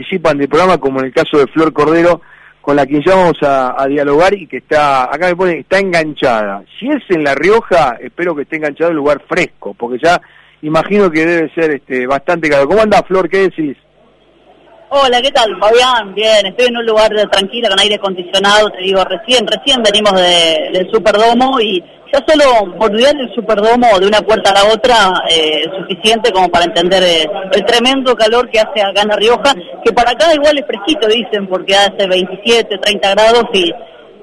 participan del programa, como en el caso de Flor Cordero, con la que ya vamos a, dialogar y que está, acá me pone, está enganchada. Si es en La Rioja, espero que esté enganchado en un lugar fresco, porque ya imagino que debe ser este bastante caro. ¿Cómo anda Flor? ¿Qué decís? Hola, ¿qué tal, Fabián? Bien, estoy en un lugar tranquilo con aire acondicionado, te digo, recién, recién venimos del Superdomo y ya solo por el Superdomo de una puerta a la otra eh, es suficiente como para entender eh, el tremendo calor que hace acá en La Rioja, que para acá igual es fresquito, dicen, porque hace 27, 30 grados y,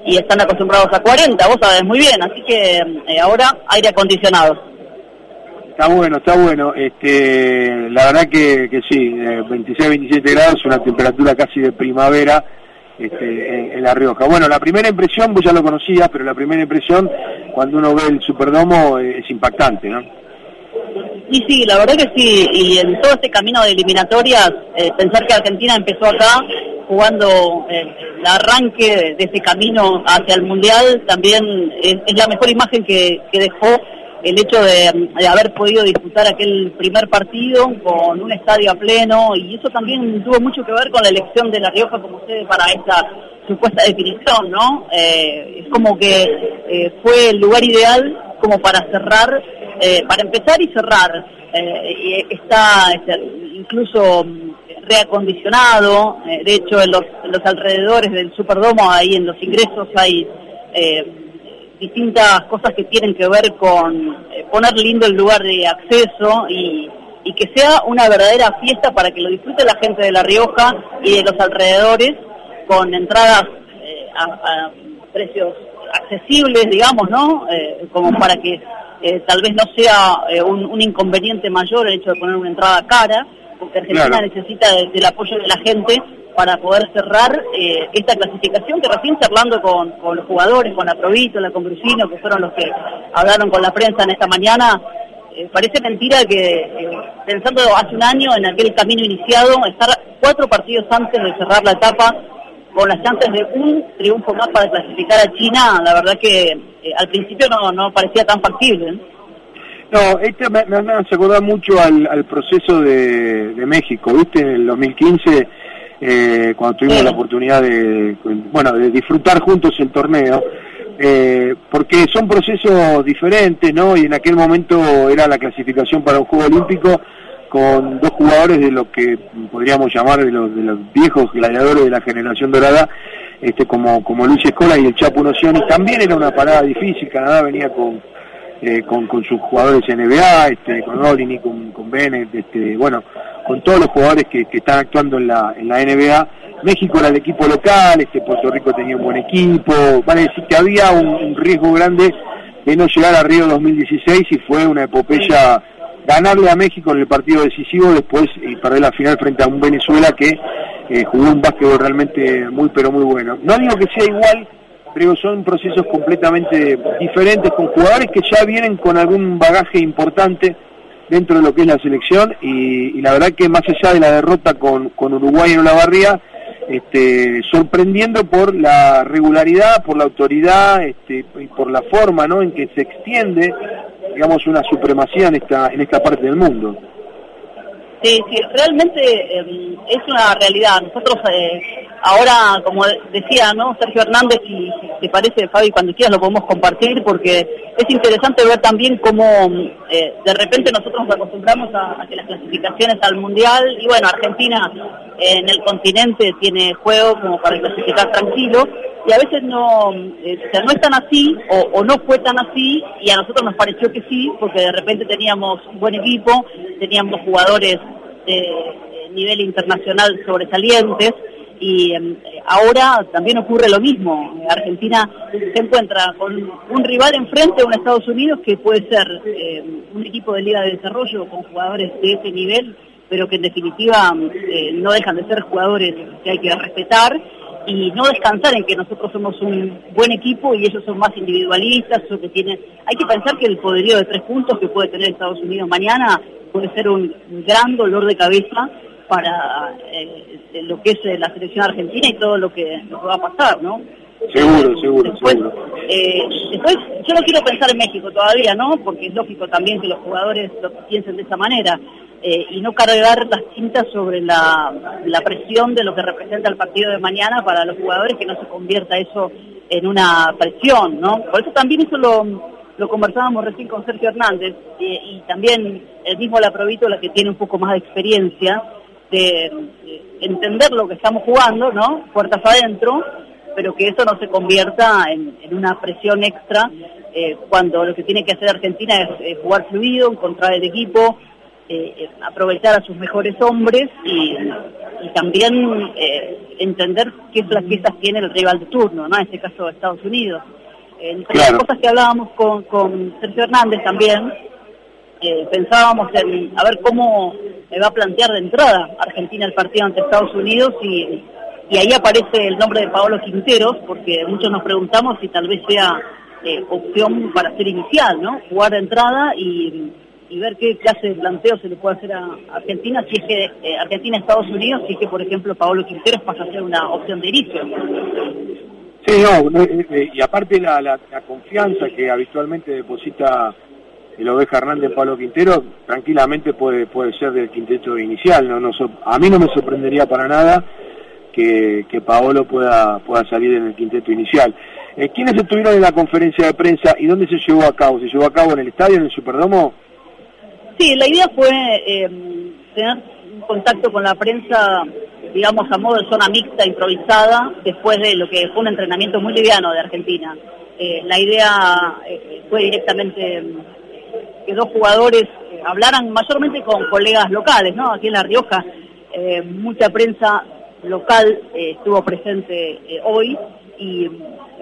y están acostumbrados a 40, vos sabés muy bien, así que eh, ahora aire acondicionado. Está bueno, está bueno. Este, la verdad que, que sí, 26, eh, 27 grados, una temperatura casi de primavera este, en, La Rioja. Bueno, la primera impresión, vos ya lo conocías, pero la primera impresión cuando uno ve el Superdomo eh, es impactante, ¿no? Y sí, la verdad que sí, y en todo este camino de eliminatorias, eh, pensar que Argentina empezó acá jugando el arranque de ese camino hacia el Mundial, también es, la mejor imagen que, que dejó el hecho de, haber podido disputar aquel primer partido con un estadio a pleno y eso también tuvo mucho que ver con la elección de La Rioja como sede para esta supuesta definición, ¿no? Eh, es como que eh, fue el lugar ideal como para cerrar, eh, para empezar y cerrar. está este, incluso reacondicionado, de hecho en los alrededores del Superdomo, ahí en los ingresos hay distintas cosas que tienen que ver con eh, poner lindo el lugar de acceso y, que sea una verdadera fiesta para que lo disfrute la gente de La Rioja y de los alrededores con entradas eh, a, precios accesibles, digamos, ¿no? Eh, como para que tal vez no sea un, inconveniente mayor el hecho de poner una entrada cara, porque Argentina necesita del apoyo de la gente para poder cerrar eh, esta clasificación que recién charlando con, los jugadores, con la la con Brusino, que fueron los que hablaron con la prensa en esta mañana, eh, parece mentira que eh, pensando hace un año en aquel camino iniciado, estar cuatro partidos antes de cerrar la etapa con las chances de un triunfo más para clasificar a China, la verdad que al principio no, parecía tan factible. No, este me, hace acordar mucho al, proceso de, de México, ¿viste? En el 2015 eh, cuando tuvimos la oportunidad de, bueno, de disfrutar juntos el torneo, eh, porque son procesos diferentes, ¿no? Y en aquel momento era la clasificación para un Juego Olímpico con dos jugadores de lo que podríamos llamar de los, de los viejos gladiadores de la generación dorada, este, como, como Luis Escola y el Chapo Nocioni, también era una parada difícil, Canadá venía con, eh, con, con, sus jugadores NBA, este, con Olini, con, con Bennett, este, bueno, con todos los jugadores que, están actuando en la, en la NBA. México era el equipo local, este Puerto Rico tenía un buen equipo, vale decir que había un, riesgo grande de no llegar a Río 2016 y fue una epopeya ganarle a México en el partido decisivo, después y perder la final frente a un Venezuela que eh, jugó un básquetbol realmente muy pero muy bueno. No digo que sea igual, pero son procesos completamente diferentes con jugadores que ya vienen con algún bagaje importante dentro de lo que es la selección y, la verdad que más allá de la derrota con, con Uruguay en Olavarría, este, sorprendiendo por la regularidad, por la autoridad este, y por la forma ¿no? en que se extiende digamos una supremacía en esta, en esta parte del mundo. Sí, sí, realmente em, es una realidad. Nosotros eh, ahora, como decía, ¿no? Sergio Hernández, si, te parece, Fabi, cuando quieras lo podemos compartir, porque es interesante ver también cómo eh, de repente nosotros nos acostumbramos a, que las clasificaciones al Mundial, y bueno, Argentina en el continente tiene juego como para clasificar tranquilo, y a veces no, eh, no es tan así, o, no fue tan así, y a nosotros nos pareció que sí, porque de repente teníamos un buen equipo, teníamos jugadores de nivel internacional sobresalientes, y em, ahora también ocurre lo mismo. Argentina se encuentra con un rival enfrente, un Estados Unidos que puede ser em, un equipo de liga de desarrollo con jugadores de ese nivel, pero que en definitiva eh, no dejan de ser jugadores que hay que respetar y no descansar en que nosotros somos un buen equipo y ellos son más individualistas o que tienen hay que pensar que el poderío de tres puntos que puede tener Estados Unidos mañana puede ser un gran dolor de cabeza para eh, lo que es eh, la selección argentina y todo lo que, va a pasar, ¿no? Seguro, seguro, después, eh, después, yo no quiero pensar en México todavía, ¿no? Porque es lógico también que los jugadores lo piensen de esa manera. Eh, y no cargar las tintas sobre la, presión de lo que representa el partido de mañana para los jugadores, que no se convierta eso en una presión, ¿no? Por eso también eso lo, lo conversábamos recién con Sergio Hernández y también el mismo la la que tiene un poco más de experiencia de, entender lo que estamos jugando, ¿no? Puertas adentro, pero que eso no se convierta en, una presión extra eh, cuando lo que tiene que hacer Argentina es jugar fluido, encontrar el equipo, eh, eh, aprovechar a sus mejores hombres y, también eh, entender qué flaquezas tiene el rival de turno, ¿no? En este caso Estados Unidos. Entre las cosas que hablábamos con, con Sergio Hernández también, pensábamos en a ver cómo va a plantear de entrada Argentina el partido ante Estados Unidos y, y ahí aparece el nombre de Paolo Quinteros, porque muchos nos preguntamos si tal vez sea opción para ser inicial, ¿no? Jugar de entrada y y ver qué clase de planteo se le puede hacer a Argentina, si es que eh, Argentina-Estados Unidos, si es que, por ejemplo, Paolo Quinteros pasa a ser una opción de inicio. Sí, no, eh, eh, y aparte la, la, confianza que habitualmente deposita el Oveja Hernández Pablo Quintero, tranquilamente puede puede ser del quinteto inicial. No, no a mí no me sorprendería para nada que, Paolo pueda, pueda salir en el quinteto inicial. ¿Quiénes estuvieron en la conferencia de prensa y dónde se llevó a cabo? ¿Se llevó a cabo en el estadio, en el Superdomo? Sí, la idea fue eh, tener un contacto con la prensa, digamos, a modo de zona mixta, improvisada, después de lo que fue un entrenamiento muy liviano de Argentina. Eh, la idea eh, fue directamente que dos jugadores hablaran mayormente con colegas locales, ¿no? Aquí en La Rioja, mucha prensa local estuvo presente hoy y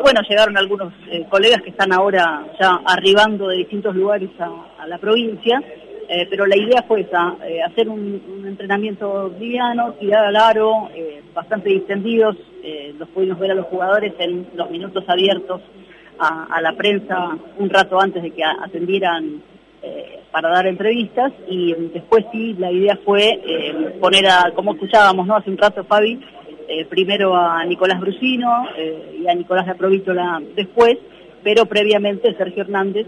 bueno, llegaron algunos colegas que están ahora ya arribando de distintos lugares a la provincia eh, pero la idea fue esa, eh, hacer un, entrenamiento liviano, tirar al aro, eh, bastante distendidos, los pudimos ver a los jugadores en los minutos abiertos a, la prensa un rato antes de que atendieran para dar entrevistas. Y después sí, la idea fue poner a, como escuchábamos ¿no? hace un rato Fabi, primero a Nicolás Brusino y a Nicolás de Aprovítola después, pero previamente Sergio Hernández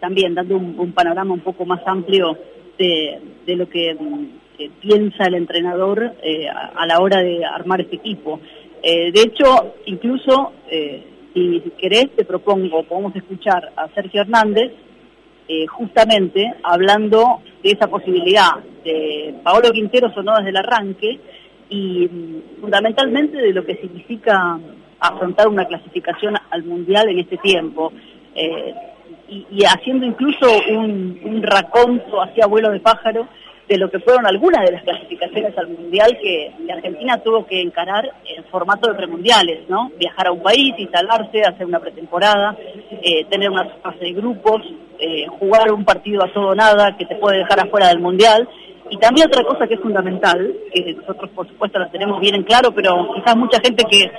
también dando un, panorama un poco más amplio de, lo que piensa el entrenador eh, a, la hora de armar este equipo. Eh, de hecho, incluso, eh, si querés, te propongo, podemos escuchar a Sergio Hernández justamente hablando de esa posibilidad de Paolo Quintero sonó desde el arranque y mm, fundamentalmente de lo que significa afrontar una clasificación al Mundial en este tiempo y, haciendo incluso un, un raconto hacia vuelo de pájaro de lo que fueron algunas de las clasificaciones al Mundial que, Argentina tuvo que encarar en formato de premundiales, ¿no? Viajar a un país, instalarse, hacer una pretemporada, eh, tener una fase de grupos, eh, jugar un partido a todo nada que te puede dejar afuera del Mundial. Y también otra cosa que es fundamental, que nosotros por supuesto la tenemos bien en claro, pero quizás mucha gente que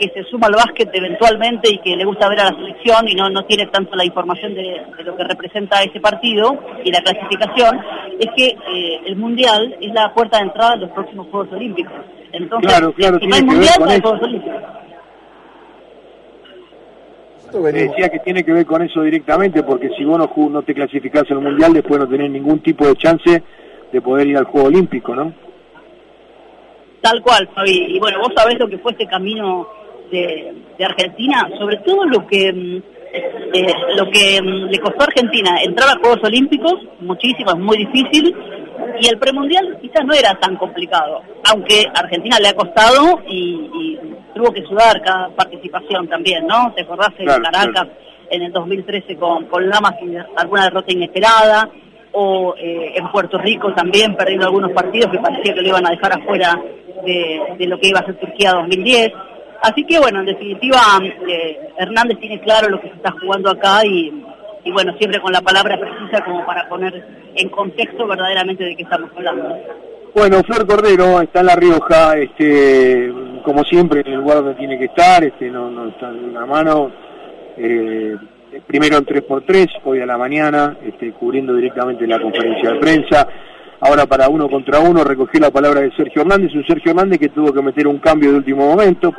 que se suma al básquet eventualmente y que le gusta ver a la selección y no, no tiene tanto la información de, lo que representa ese partido y la clasificación, es que eh, el Mundial es la puerta de entrada de los próximos Juegos Olímpicos. Entonces, claro, claro, si no hay Mundial, no hay Juegos Olímpicos. decía que tiene que ver con eso directamente, porque si vos no, no te clasificás en el Mundial, después no tenés ningún tipo de chance de poder ir al Juego Olímpico, ¿no? Tal cual, Fabi. Y bueno, vos sabés lo que fue este camino de, Argentina, sobre todo lo que mm, eh, lo que mm, le costó a Argentina entrar a Juegos Olímpicos, muchísimo, es muy difícil, y el premundial quizás no era tan complicado, aunque a Argentina le ha costado y, tuvo que sudar cada participación también, ¿no? ¿Te acordás en Caracas en el 2013 con, con Lamas y alguna derrota inesperada? o eh, en Puerto Rico también perdiendo algunos partidos que parecía que lo iban a dejar afuera de, de lo que iba a ser Turquía 2010. Así que bueno, en definitiva, eh, Hernández tiene claro lo que se está jugando acá y, bueno, siempre con la palabra precisa como para poner en contexto verdaderamente de qué estamos hablando. Bueno, Flor Cordero está en La Rioja, este, como siempre, en el lugar donde tiene que estar, este, no, no está en una mano. Eh, primero en 3x3, hoy a la mañana, este, cubriendo directamente la conferencia de prensa. Ahora para uno contra uno recogió la palabra de Sergio Hernández, un Sergio Hernández que tuvo que meter un cambio de último momento.